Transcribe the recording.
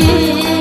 ti.